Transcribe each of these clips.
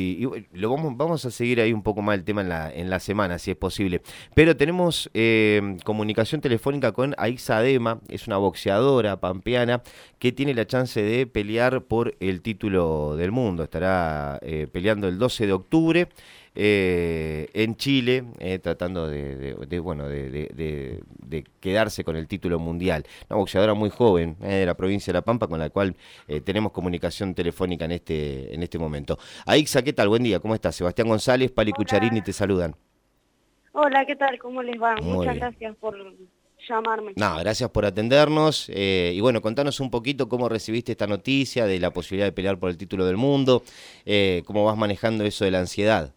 Y, lo vamos, vamos a seguir ahí un poco más el tema en la, en la semana, si es posible. Pero tenemos eh, comunicación telefónica con Aixa Adema, es una boxeadora pampeana que tiene la chance de pelear por el título del mundo. Estará eh, peleando el 12 de octubre. Eh, en Chile, eh, tratando de, bueno, de, quedarse con el título mundial. Una boxeadora muy joven eh, de la provincia de La Pampa, con la cual tenemos comunicación telefónica en este, en este momento. Aixa, ¿qué tal? Buen día, ¿cómo estás? Sebastián González, Pali Cucharini te saludan. Hola, ¿qué tal? ¿Cómo les va? Muchas gracias por llamarme. No, gracias por atendernos. y bueno, contanos un poquito cómo recibiste esta noticia de la posibilidad de pelear por el título del mundo, cómo vas manejando eso de la ansiedad.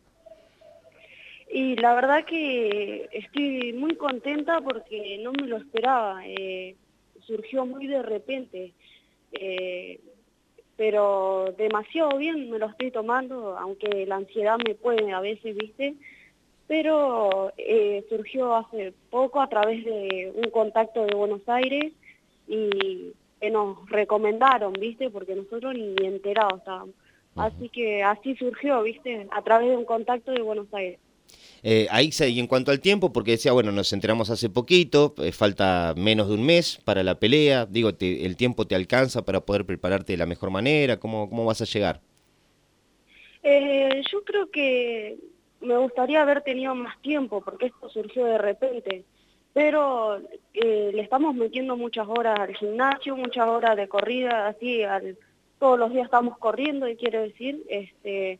Y la verdad que estoy muy contenta porque no me lo esperaba, eh, surgió muy de repente, eh, pero demasiado bien me lo estoy tomando, aunque la ansiedad me puede a veces, ¿viste? Pero eh, surgió hace poco a través de un contacto de Buenos Aires y que nos recomendaron, ¿viste? Porque nosotros ni enterados estábamos. Así que así surgió, ¿viste? A través de un contacto de Buenos Aires. Eh, y en cuanto al tiempo, porque decía, bueno, nos enteramos hace poquito, eh, falta menos de un mes para la pelea, digo, ¿el tiempo te alcanza para poder prepararte de la mejor manera? ¿Cómo, cómo vas a llegar? Eh, yo creo que me gustaría haber tenido más tiempo, porque esto surgió de repente, pero eh, le estamos metiendo muchas horas al gimnasio, muchas horas de corrida, así, al, todos los días estamos corriendo, y quiero decir, este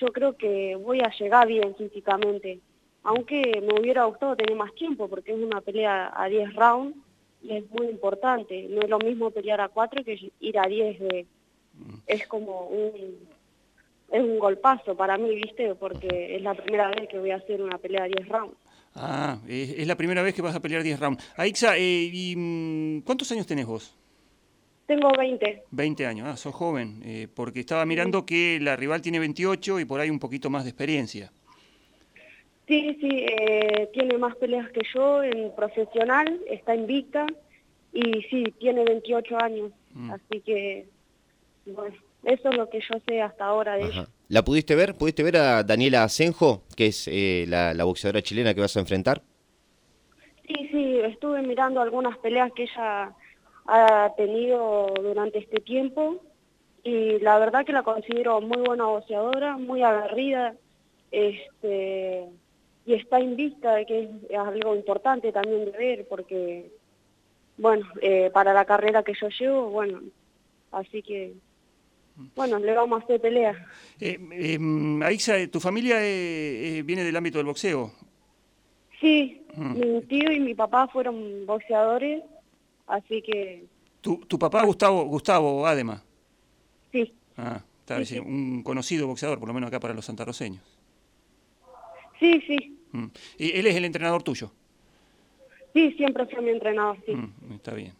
yo creo que voy a llegar bien físicamente. Aunque me hubiera gustado tener más tiempo, porque es una pelea a 10 rounds y es muy importante. No es lo mismo pelear a 4 que ir a 10 de... Mm. Es como un... Es un golpazo para mí, ¿viste? Porque es la primera vez que voy a hacer una pelea a 10 rounds. Ah, es la primera vez que vas a pelear 10 rounds. Aixa, eh, ¿y, mm, ¿cuántos años tenés vos? Tengo 20. 20 años, ah, sos joven, eh, porque estaba mirando que la rival tiene 28 y por ahí un poquito más de experiencia. Sí, sí, eh, tiene más peleas que yo en profesional, está invicta y sí, tiene 28 años, mm. así que, bueno, eso es lo que yo sé hasta ahora de ella. ¿La pudiste ver? ¿Pudiste ver a Daniela Asenjo, que es eh, la, la boxeadora chilena que vas a enfrentar? Sí, sí, estuve mirando algunas peleas que ella ha tenido durante este tiempo y la verdad que la considero muy buena boxeadora, muy agarrida este, y está invicta, que es algo importante también de ver porque, bueno, eh, para la carrera que yo llevo, bueno, así que, bueno, le vamos a hacer pelea. Eh, em, Aixa, ¿tu familia eh, viene del ámbito del boxeo? Sí, mm. mi tío y mi papá fueron boxeadores Así que... ¿Tu, tu papá Gustavo, Gustavo Adema? Sí. Ah, está bien, un conocido boxeador, por lo menos acá para los santarroceños. Sí, sí. Mm. ¿Y él es el entrenador tuyo? Sí, siempre fue mi entrenador, sí. Mm, está bien.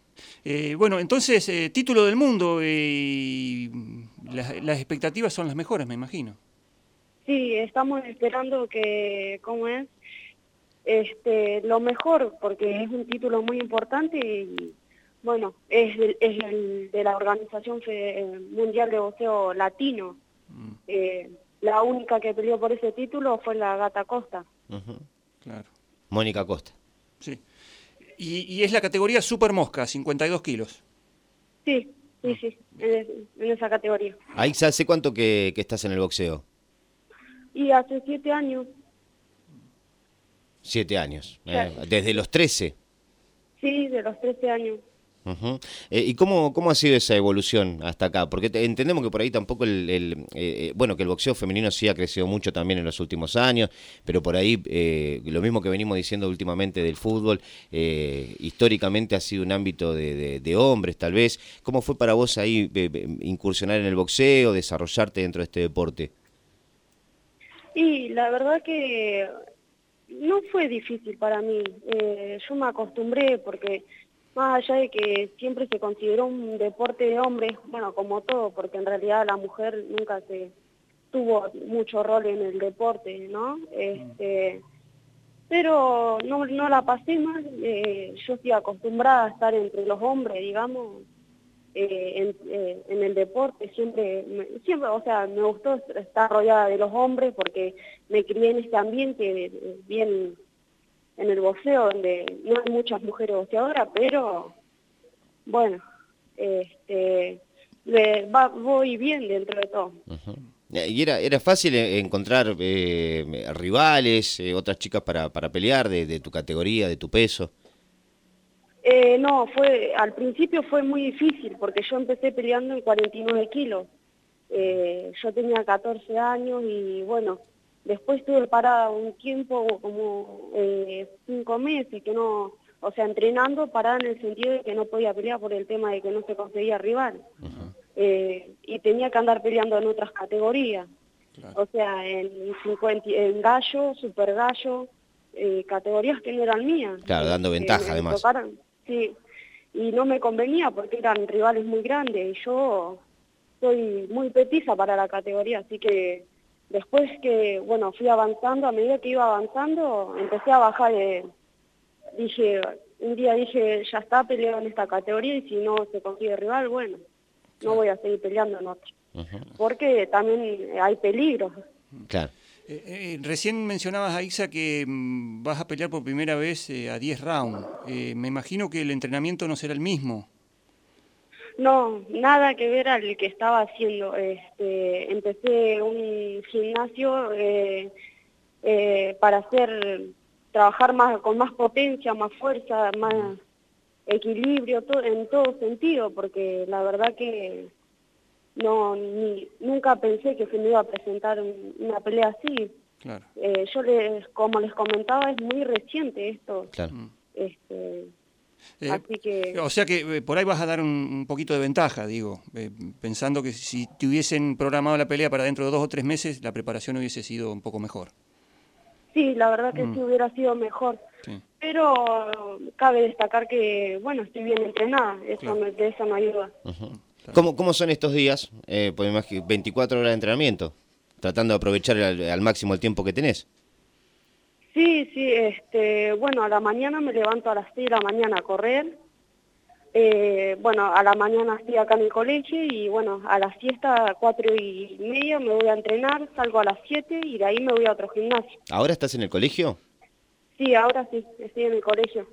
Eh, bueno, entonces, eh, título del mundo, eh, las, las expectativas son las mejores, me imagino. Sí, estamos esperando que, ¿cómo es? Este, lo mejor, porque es un título muy importante y bueno, es, el, de la Organización Mundial de Boxeo Latino. Mm. Eh, la única que peleó por ese título fue la Gata Costa. Claro. Mónica Costa. Sí. Y, es la categoría Super Mosca, 52 kilos. Sí, sí, sí, en, esa categoría. ¿Ahí hace cuánto que, que estás en el boxeo? Y hace siete años. Siete años, eh, desde los 13. Sí, de los 13 años. Eh, ¿Y cómo, cómo ha sido esa evolución hasta acá? Porque entendemos que por ahí tampoco el, eh, bueno, que el boxeo femenino sí ha crecido mucho también en los últimos años, pero por ahí lo mismo que venimos diciendo últimamente del fútbol, históricamente ha sido un ámbito de, hombres tal vez. ¿Cómo fue para vos ahí incursionar en el boxeo, desarrollarte dentro de este deporte? Y la verdad que no fue difícil para mí. Eh, yo me acostumbré porque más allá de que siempre se consideró un deporte de hombres, bueno, como todo, porque en realidad la mujer nunca se tuvo mucho rol en el deporte, ¿no? Este, pero no, no la pasé mal, eh, yo estoy acostumbrada a estar entre los hombres, digamos, eh, eh, en, el deporte, siempre, siempre, o sea, me gustó estar rodeada de los hombres porque me crié en este ambiente bien en el boxeo, donde no hay muchas mujeres boxeadoras, pero bueno, este, voy bien dentro de todo. ¿Y era, era fácil encontrar rivales, otras chicas para, para pelear de, de tu categoría, de tu peso? Eh, no, fue al principio fue muy difícil porque yo empecé peleando en 49 kilos. Eh, yo tenía 14 años y bueno, después estuve parada un tiempo, como eh, cinco meses, que no, o sea, entrenando parada en el sentido de que no podía pelear por el tema de que no se conseguía rival. y tenía que andar peleando en otras categorías. O sea, en, 50, en gallo, super gallo, categorías que no eran mías. Claro, dando ventaja además. Sí, y no me convenía porque eran rivales muy grandes y yo soy muy petiza para la categoría, así que después que, bueno, fui avanzando, a medida que iba avanzando, empecé a bajar, dije, un día dije, ya está, peleo en esta categoría y si no se consigue rival, bueno, no voy a seguir peleando en otra. Porque también hay peligros. Claro. Eh, eh, recién mencionabas, Aixa, que mm, vas a pelear por primera vez eh, a 10 rounds. me imagino que el entrenamiento no será el mismo. No, nada que ver al que estaba haciendo. Este, empecé un gimnasio para hacer, trabajar más con más potencia, más fuerza, más equilibrio, todo, en todo sentido, porque la verdad que no ni, nunca pensé que se me iba a presentar una pelea así. Eh, yo les, como les comentaba, es muy reciente esto. Mm. Este, eh, así que... O sea que eh, por ahí vas a dar un, poquito de ventaja, digo, pensando que si te hubiesen programado la pelea para dentro de dos o tres meses, la preparación hubiese sido un poco mejor. Sí, la verdad que mm. sí hubiera sido mejor. Pero cabe destacar que, bueno, estoy bien entrenada, eso de eso me ayuda. ¿Cómo, ¿Cómo, son estos días? Eh, pues 24 horas de entrenamiento, tratando de aprovechar al, máximo el tiempo que tenés. Sí, sí, este, bueno, a la mañana me levanto a las 6 de la mañana a correr. Eh, bueno, a la mañana estoy acá en el colegio y bueno, a la siesta, a 4 y media me voy a entrenar, salgo a las 7 y de ahí me voy a otro gimnasio. ¿Ahora estás en el colegio? Sí, ahora sí, estoy en el colegio.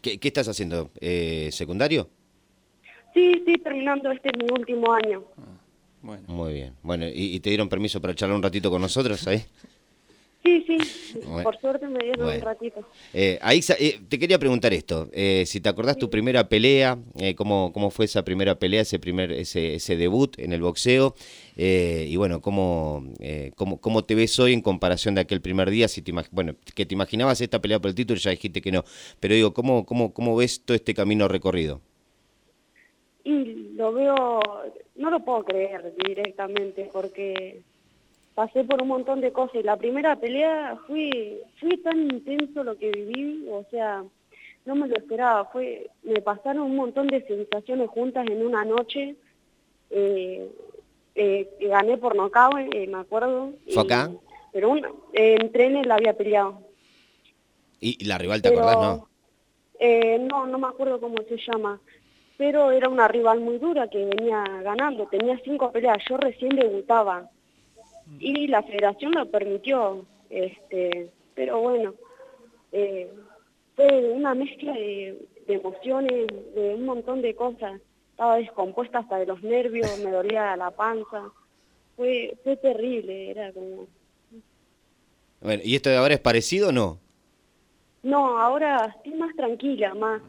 ¿Qué, qué estás haciendo? Eh, ¿Secundario? Sí, sí, terminando este mi último año. Ah, bueno. Muy bien. Bueno, ¿y, te dieron permiso para charlar un ratito con nosotros ahí? Sí, sí, por suerte me dieron un ratito. Eh, eh, te quería preguntar esto, eh, si te acordás tu primera pelea, eh, cómo, cómo fue esa primera pelea, ese primer ese, ese debut en el boxeo, y bueno, cómo, cómo, cómo te ves hoy en comparación de aquel primer día, si te bueno, que te imaginabas esta pelea por el título, ya dijiste que no, pero digo, ¿cómo, cómo, cómo ves todo este camino recorrido? Y lo veo, no lo puedo creer directamente porque pasé por un montón de cosas y la primera pelea fue, fue tan intenso lo que viví, o sea, no me lo esperaba, fue, me pasaron un montón de sensaciones juntas en una noche, eh, eh, gané por nocaut, eh, me acuerdo. ¿Fue acá? Pero una, en trenes la había peleado. ¿Y la rival te acordás, no? no, no me acuerdo cómo se llama pero era una rival muy dura que venía ganando, tenía cinco peleas, yo recién debutaba y la federación lo permitió, este, pero bueno, eh, fue una mezcla de, emociones, de un montón de cosas, estaba descompuesta hasta de los nervios, me dolía la panza, fue, fue terrible, era como... Bueno, ¿y esto de ahora es parecido o no? No, ahora estoy más tranquila, más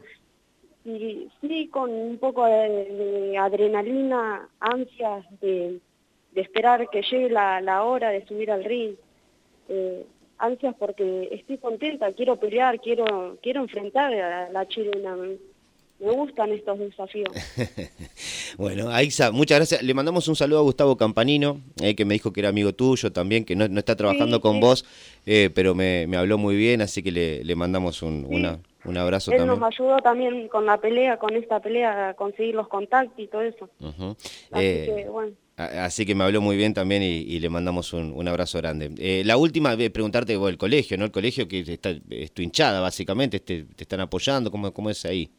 y sí con un poco de, adrenalina, ansias de, esperar que llegue la, hora de subir al ring, eh, ansias porque estoy contenta, quiero pelear, quiero quiero enfrentar a la chilena, me gustan estos desafíos. bueno, Aixa, muchas gracias. Le mandamos un saludo a Gustavo Campanino, eh, que me dijo que era amigo tuyo también, que no, está trabajando con vos, eh, pero me, habló muy bien, así que le, mandamos un, un abrazo Él también. nos ayudó también con la pelea, con esta pelea, a conseguir los contactos y todo eso. así, eh, que, bueno. así que me habló muy bien también y, le mandamos un, abrazo grande. la última, preguntarte, vos, el colegio, ¿no? El colegio que está, es tu hinchada, básicamente, te, te están apoyando, ¿cómo, ¿cómo es ahí?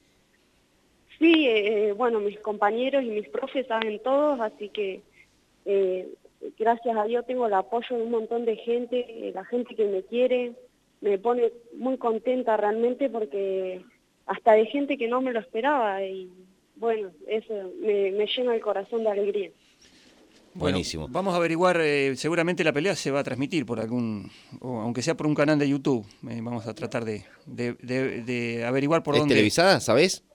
Sí, eh, bueno, mis compañeros y mis profes saben todos, así que eh, gracias a Dios tengo el apoyo de un montón de gente, la gente que me quiere, me pone muy contenta realmente porque hasta de gente que no me lo esperaba y bueno, eso me, llena el corazón de alegría. Buenísimo. vamos a averiguar, eh, seguramente la pelea se va a transmitir por algún, o aunque sea por un canal de YouTube, eh, vamos a tratar de, de, averiguar por ¿Es dónde. televisada, sabes?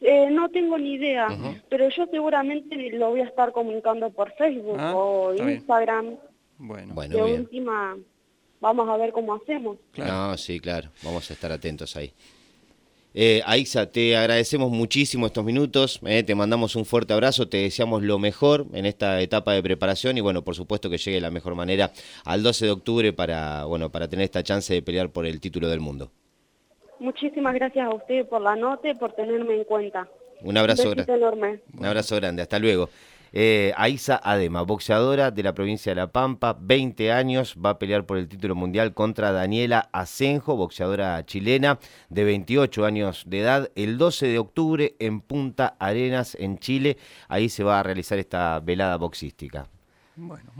Eh, no tengo ni idea, pero yo seguramente lo voy a estar comunicando por Facebook ah, o Instagram. Bueno, bueno de última, vamos a ver cómo hacemos. No, sí, claro, vamos a estar atentos ahí. Eh, Aixa, te agradecemos muchísimo estos minutos, eh, te mandamos un fuerte abrazo, te deseamos lo mejor en esta etapa de preparación y bueno, por supuesto que llegue de la mejor manera al 12 de octubre para, bueno, para tener esta chance de pelear por el título del mundo. Muchísimas gracias a usted por la nota y por tenerme en cuenta. Un abrazo grande. Un abrazo grande, hasta luego. Eh, Aiza Adema, boxeadora de la provincia de La Pampa, 20 años, va a pelear por el título mundial contra Daniela Asenjo, boxeadora chilena de 28 años de edad, el 12 de octubre en Punta Arenas, en Chile. Ahí se va a realizar esta velada boxística. Bueno.